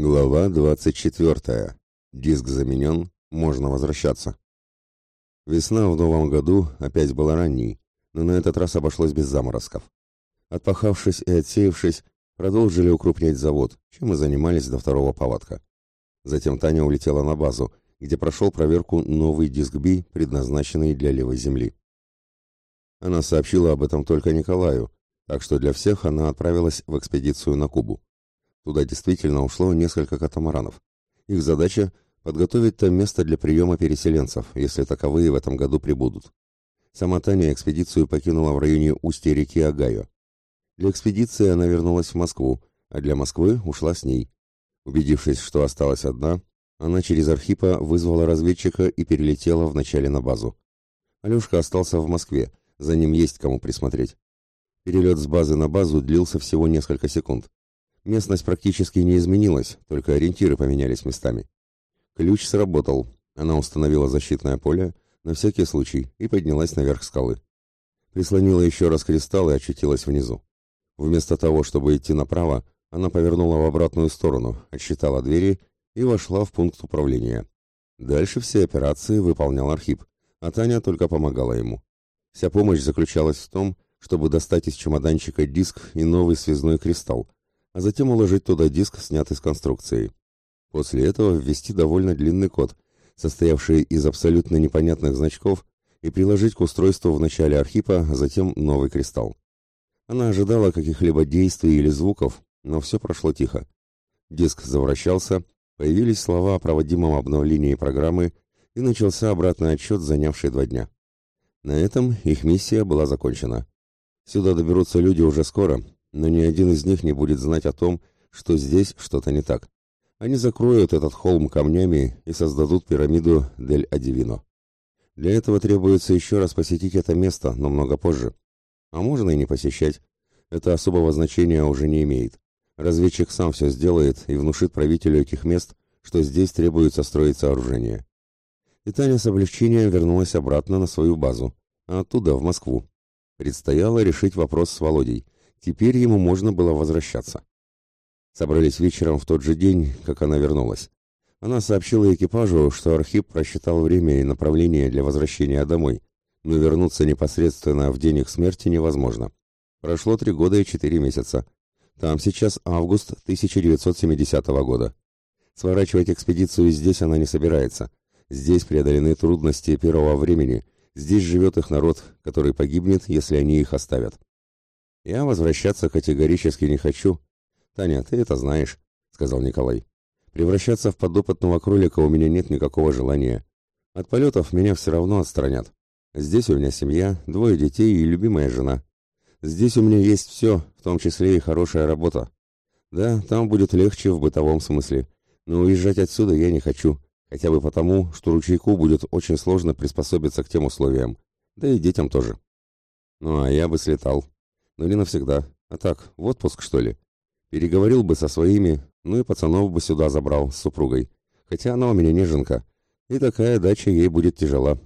Глава 24. Диск заменен, можно возвращаться. Весна в новом году опять была ранней, но на этот раз обошлось без заморозков. Отпахавшись и отсеявшись, продолжили укрупнять завод, чем и занимались до второго поводка. Затем Таня улетела на базу, где прошел проверку новый диск Би, предназначенный для левой земли. Она сообщила об этом только Николаю, так что для всех она отправилась в экспедицию на Кубу. Туда действительно ушло несколько катамаранов. Их задача – подготовить там место для приема переселенцев, если таковые в этом году прибудут. Сама Таня экспедицию покинула в районе устья реки Агайо. Для экспедиции она вернулась в Москву, а для Москвы ушла с ней. Убедившись, что осталась одна, она через Архипа вызвала разведчика и перелетела вначале на базу. Алешка остался в Москве, за ним есть кому присмотреть. Перелет с базы на базу длился всего несколько секунд. Местность практически не изменилась, только ориентиры поменялись местами. Ключ сработал. Она установила защитное поле на всякий случай и поднялась наверх скалы. Прислонила еще раз кристалл и очутилась внизу. Вместо того, чтобы идти направо, она повернула в обратную сторону, отсчитала двери и вошла в пункт управления. Дальше все операции выполнял Архип, а Таня только помогала ему. Вся помощь заключалась в том, чтобы достать из чемоданчика диск и новый связной кристалл, а затем уложить туда диск, снятый с конструкции. После этого ввести довольно длинный код, состоявший из абсолютно непонятных значков, и приложить к устройству в начале архипа, а затем новый кристалл. Она ожидала каких-либо действий или звуков, но все прошло тихо. Диск завращался, появились слова о проводимом обновлении программы, и начался обратный отсчет, занявший два дня. На этом их миссия была закончена. Сюда доберутся люди уже скоро, но ни один из них не будет знать о том, что здесь что-то не так. Они закроют этот холм камнями и создадут пирамиду Дель Адивино. Для этого требуется еще раз посетить это место, но много позже. А можно и не посещать. Это особого значения уже не имеет. Разведчик сам все сделает и внушит правителю этих мест, что здесь требуется строить сооружение. И Таня с облегчением вернулась обратно на свою базу, а оттуда в Москву. Предстояло решить вопрос с Володей – Теперь ему можно было возвращаться. Собрались вечером в тот же день, как она вернулась. Она сообщила экипажу, что Архип просчитал время и направление для возвращения домой, но вернуться непосредственно в день их смерти невозможно. Прошло три года и четыре месяца. Там сейчас август 1970 года. Сворачивать экспедицию здесь она не собирается. Здесь преодолены трудности первого времени. Здесь живет их народ, который погибнет, если они их оставят. Я возвращаться категорически не хочу. Таня, ты это знаешь, сказал Николай. Превращаться в подопытного кролика у меня нет никакого желания. От полетов меня все равно отстранят. Здесь у меня семья, двое детей и любимая жена. Здесь у меня есть все, в том числе и хорошая работа. Да, там будет легче в бытовом смысле, но уезжать отсюда я не хочу, хотя бы потому, что ручейку будет очень сложно приспособиться к тем условиям, да и детям тоже. Ну, а я бы слетал, но не навсегда. А так, в отпуск, что ли? Переговорил бы со своими, ну и пацанов бы сюда забрал с супругой. Хотя она у меня неженка, и такая дача ей будет тяжела.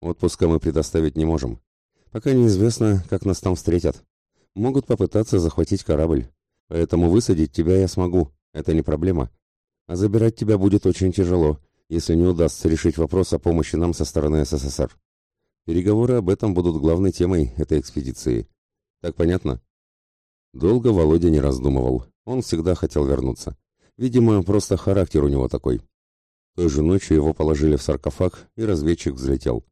Отпуска мы предоставить не можем. Пока неизвестно, как нас там встретят. Могут попытаться захватить корабль. Поэтому высадить тебя я смогу, это не проблема. А забирать тебя будет очень тяжело, если не удастся решить вопрос о помощи нам со стороны СССР. Переговоры об этом будут главной темой этой экспедиции. Так понятно? Долго Володя не раздумывал. Он всегда хотел вернуться. Видимо, просто характер у него такой. Той же ночью его положили в саркофаг, и разведчик взлетел.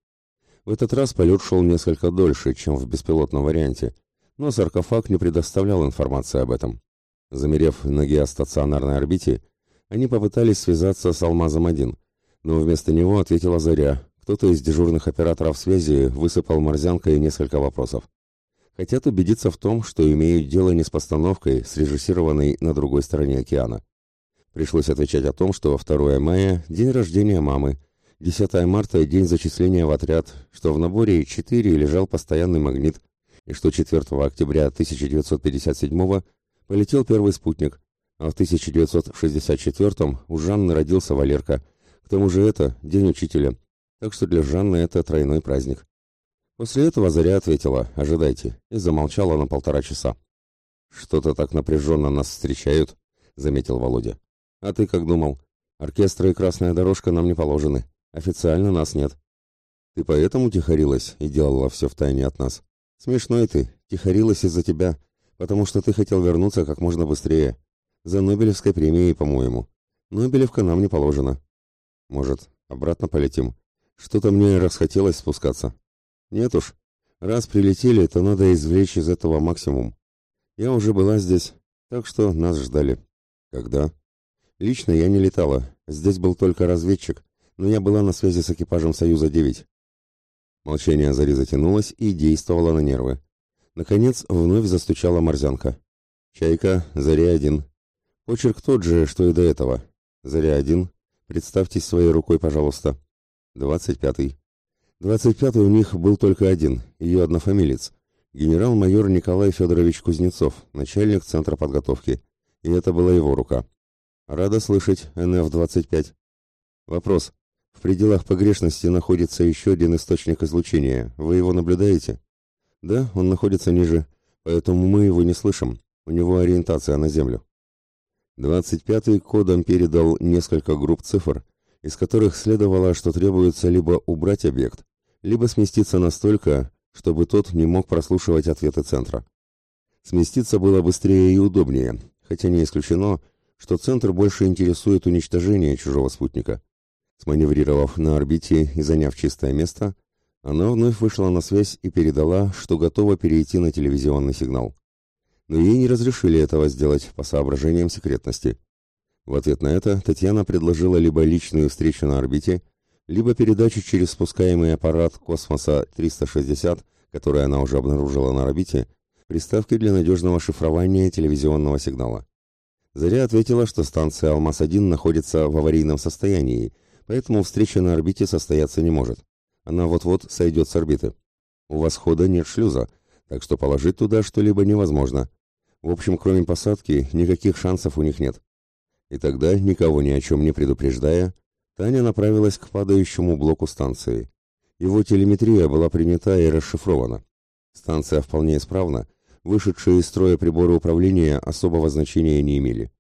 В этот раз полет шел несколько дольше, чем в беспилотном варианте, но саркофаг не предоставлял информации об этом. Замерев на геостационарной орбите, они попытались связаться с Алмазом-1, но вместо него ответила Заря. Кто-то из дежурных операторов связи высыпал морзянкой несколько вопросов хотят убедиться в том, что имеют дело не с постановкой, срежиссированной на другой стороне океана. Пришлось отвечать о том, что 2 мая – день рождения мамы, 10 марта – день зачисления в отряд, что в наборе 4 лежал постоянный магнит, и что 4 октября 1957 полетел первый спутник, а в 1964 у Жанны родился Валерка. К тому же это день учителя, так что для Жанны это тройной праздник. После этого Заря ответила «Ожидайте» и замолчала на полтора часа. «Что-то так напряженно нас встречают», — заметил Володя. А ты как думал? Оркестры и красная дорожка нам не положены. Официально нас нет. Ты поэтому тихорилась и делала все втайне от нас? Смешной ты, тихорилась из-за тебя, потому что ты хотел вернуться как можно быстрее. За Нобелевской премией, по-моему. Нобелевка нам не положена. Может, обратно полетим? Что-то мне расхотелось спускаться. Нет уж. Раз прилетели, то надо извлечь из этого максимум. Я уже была здесь, так что нас ждали. Когда? Лично я не летала. Здесь был только разведчик, но я была на связи с экипажем Союза-9. Молчание Зари затянулось и действовало на нервы. Наконец, вновь застучала морзянка. «Чайка, Заря-1. Почерк тот же, что и до этого. Заря-1. Представьтесь своей рукой, пожалуйста. Двадцать пятый. Двадцать пятый у них был только один, ее однофамилец. Генерал-майор Николай Федорович Кузнецов, начальник Центра подготовки. И это была его рука. Рада слышать, НФ-25. Вопрос. В пределах погрешности находится еще один источник излучения. Вы его наблюдаете? Да, он находится ниже, поэтому мы его не слышим. У него ориентация на Землю. 25-й кодом передал несколько групп цифр, из которых следовало, что требуется либо убрать объект, либо сместиться настолько, чтобы тот не мог прослушивать ответы центра. Сместиться было быстрее и удобнее, хотя не исключено, что центр больше интересует уничтожение чужого спутника. Сманеврировав на орбите и заняв чистое место, она вновь вышла на связь и передала, что готова перейти на телевизионный сигнал но ей не разрешили этого сделать по соображениям секретности. В ответ на это Татьяна предложила либо личную встречу на орбите, либо передачу через спускаемый аппарат космоса 360, который она уже обнаружила на орбите, приставки для надежного шифрования телевизионного сигнала. Заря ответила, что станция «Алмаз-1» находится в аварийном состоянии, поэтому встреча на орбите состояться не может. Она вот-вот сойдет с орбиты. У восхода нет шлюза, так что положить туда что-либо невозможно. В общем, кроме посадки, никаких шансов у них нет. И тогда, никого ни о чем не предупреждая, Таня направилась к падающему блоку станции. Его телеметрия была принята и расшифрована. Станция вполне исправна, вышедшие из строя приборы управления особого значения не имели.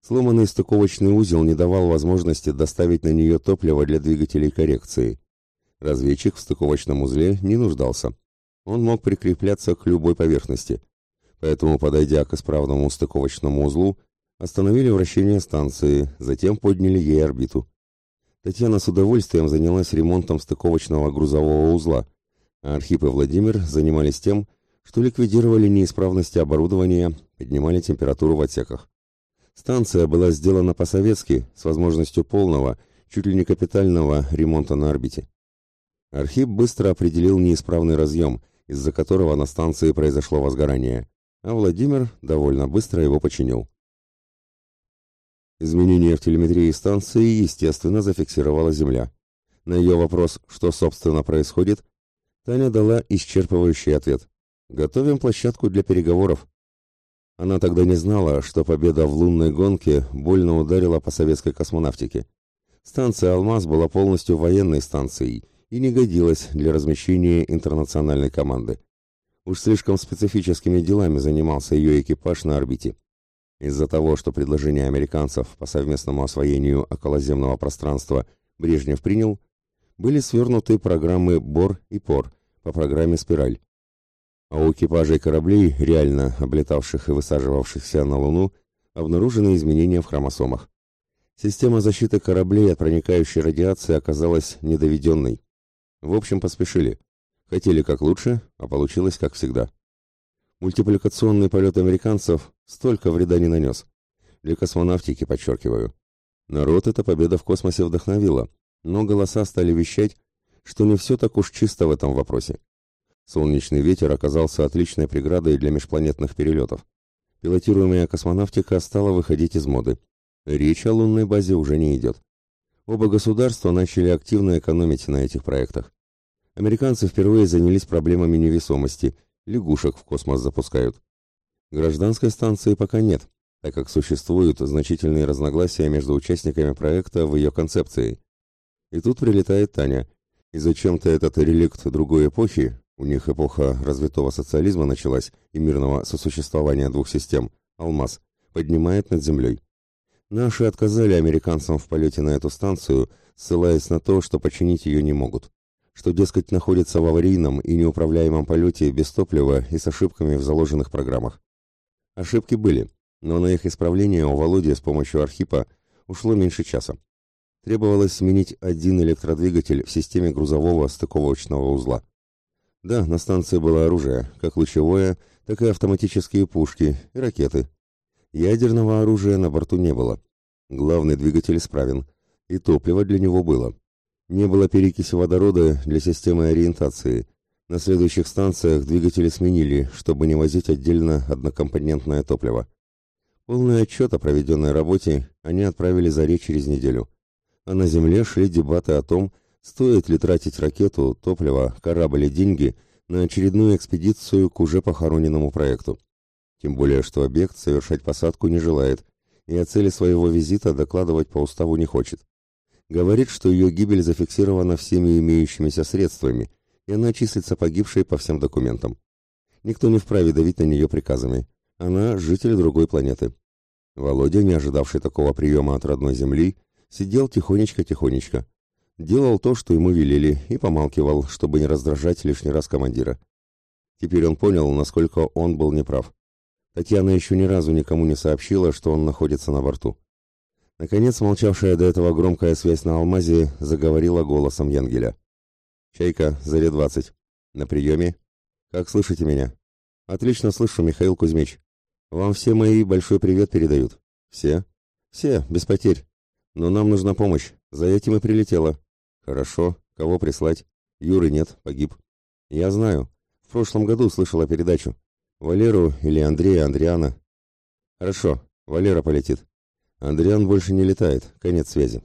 Сломанный стыковочный узел не давал возможности доставить на нее топливо для двигателей коррекции. Разведчик в стыковочном узле не нуждался. Он мог прикрепляться к любой поверхности – Поэтому, подойдя к исправному стыковочному узлу, остановили вращение станции, затем подняли ей орбиту. Татьяна с удовольствием занялась ремонтом стыковочного грузового узла, а Архип и Владимир занимались тем, что ликвидировали неисправности оборудования, поднимали температуру в отсеках. Станция была сделана по-советски, с возможностью полного, чуть ли не капитального ремонта на орбите. Архип быстро определил неисправный разъем, из-за которого на станции произошло возгорание а Владимир довольно быстро его починил. Изменения в телеметрии станции, естественно, зафиксировала Земля. На ее вопрос, что, собственно, происходит, Таня дала исчерпывающий ответ. «Готовим площадку для переговоров». Она тогда не знала, что победа в лунной гонке больно ударила по советской космонавтике. Станция «Алмаз» была полностью военной станцией и не годилась для размещения интернациональной команды. Уж слишком специфическими делами занимался ее экипаж на орбите. Из-за того, что предложение американцев по совместному освоению околоземного пространства Брежнев принял, были свернуты программы БОР и ПОР по программе «Спираль». А у экипажей кораблей, реально облетавших и высаживавшихся на Луну, обнаружены изменения в хромосомах. Система защиты кораблей от проникающей радиации оказалась недоведенной. В общем, поспешили. Хотели как лучше, а получилось как всегда. Мультипликационный полет американцев столько вреда не нанес. Для космонавтики, подчеркиваю. Народ эта победа в космосе вдохновила, но голоса стали вещать, что не все так уж чисто в этом вопросе. Солнечный ветер оказался отличной преградой для межпланетных перелетов. Пилотируемая космонавтика стала выходить из моды. Речь о лунной базе уже не идет. Оба государства начали активно экономить на этих проектах американцы впервые занялись проблемами невесомости, лягушек в космос запускают. Гражданской станции пока нет, так как существуют значительные разногласия между участниками проекта в ее концепции. И тут прилетает Таня, и зачем-то этот реликт другой эпохи, у них эпоха развитого социализма началась и мирного сосуществования двух систем, алмаз, поднимает над землей. Наши отказали американцам в полете на эту станцию, ссылаясь на то, что починить ее не могут, что, дескать, находится в аварийном и неуправляемом полете без топлива и с ошибками в заложенных программах. Ошибки были, но на их исправление у Володи с помощью Архипа ушло меньше часа. Требовалось сменить один электродвигатель в системе грузового стыковочного узла. Да, на станции было оружие, как лучевое, так и автоматические пушки и ракеты. Ядерного оружия на борту не было. Главный двигатель исправен, и топливо для него было. Не было перекиси водорода для системы ориентации. На следующих станциях двигатели сменили, чтобы не возить отдельно однокомпонентное топливо. Полный отчет о проведенной работе они отправили Заре через неделю. А на Земле шли дебаты о том, Стоит ли тратить ракету, топливо, корабль и деньги на очередную экспедицию к уже похороненному проекту? Тем более, что объект совершать посадку не желает и о цели своего визита докладывать по уставу не хочет. Говорит, что ее гибель зафиксирована всеми имеющимися средствами, и она числится погибшей по всем документам. Никто не вправе давить на нее приказами. Она житель другой планеты. Володя, не ожидавший такого приема от родной земли, сидел тихонечко-тихонечко, делал то, что ему велели, и помалкивал, чтобы не раздражать лишний раз командира. Теперь он понял, насколько он был неправ. Татьяна еще ни разу никому не сообщила, что он находится на борту. Наконец, молчавшая до этого громкая связь на Алмазе заговорила голосом Янгеля. «Чайка, заре двадцать. На приеме. Как слышите меня?» «Отлично слышу, Михаил Кузьмич. Вам все мои большой привет передают». «Все?» «Все, без потерь. Но нам нужна помощь. За этим и прилетела. Хорошо. Кого прислать? Юры нет, погиб. Я знаю. В прошлом году слышала передачу. Валеру или Андрея Андриана. Хорошо. Валера полетит. Андриан больше не летает. Конец связи.